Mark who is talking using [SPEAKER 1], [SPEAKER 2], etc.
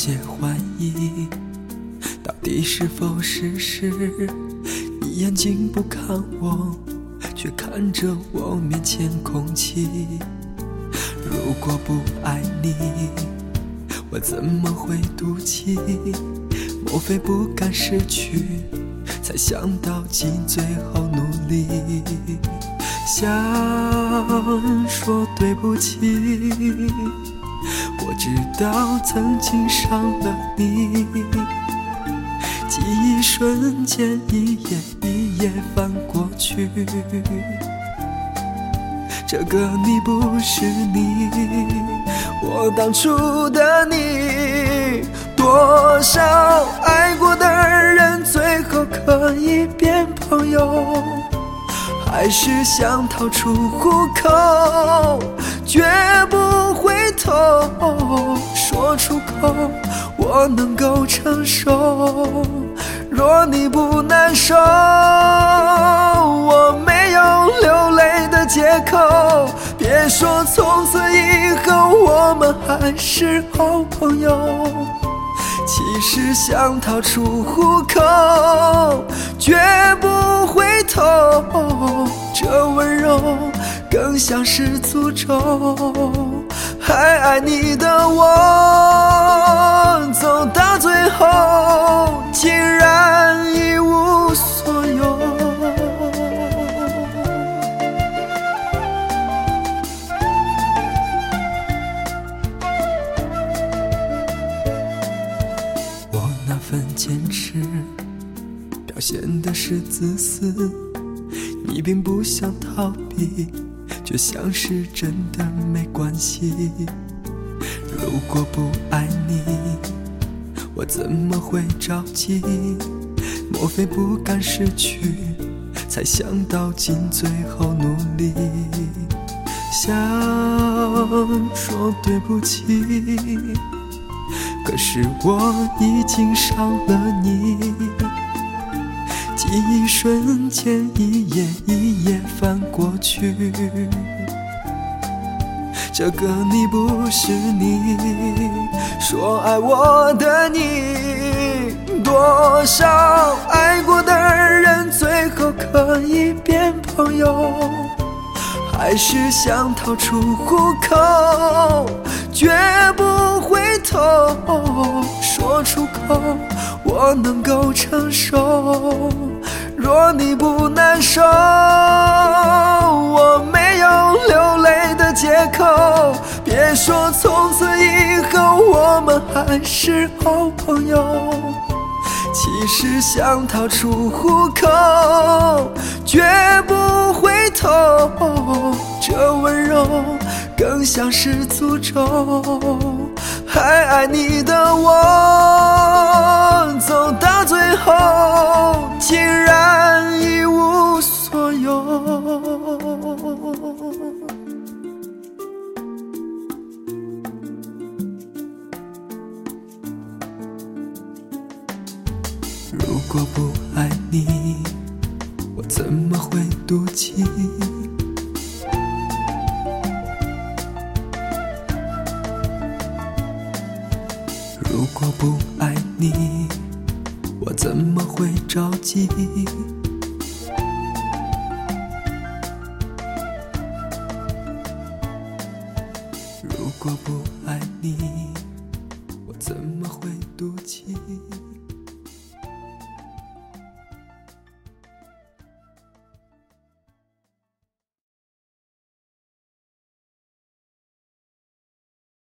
[SPEAKER 1] 些怀疑，到底是否事实？你眼睛不看我，却看着我面前空气。如果不爱你，我怎么会赌气？莫非不甘失去，才想到尽最后努力？想说对不起。我知道曾经伤了你。记忆瞬间一页一页翻过去，这个你不是你，我当初的你。多少爱过的人，最后可以变朋友，还是想逃出虎口，绝不回头。说出口，我能够承受。若你不难受，我没有流泪的借口。别说从此以后我们还是好朋友。其实想逃出虎口，绝不回头。这温柔更像是诅咒。还爱你的我，走到最后，竟然一无所有。我那份坚持，表现的是自私。你并不想逃避，却像是真的没关系。如果不爱你，我怎么会着急？莫非不敢失去，才想到尽最后努力？想说对不起。可是我已经伤了你，记忆瞬间一页一页翻过去，这个你不是你，说爱我的你，多少爱过的人，最后可以变朋友。还是想逃出虎口，绝不回头。说出口，我能够承受。若你不难受，我没有流泪的借口。别说从此以后我们还是好朋友。其实想逃出虎口，绝不回头。这温柔更像是诅咒。还爱你的我，走到最后，竟然一无所有。如果不爱你，我怎么会赌气？怎么会着急？如果不爱你，我怎么会赌气？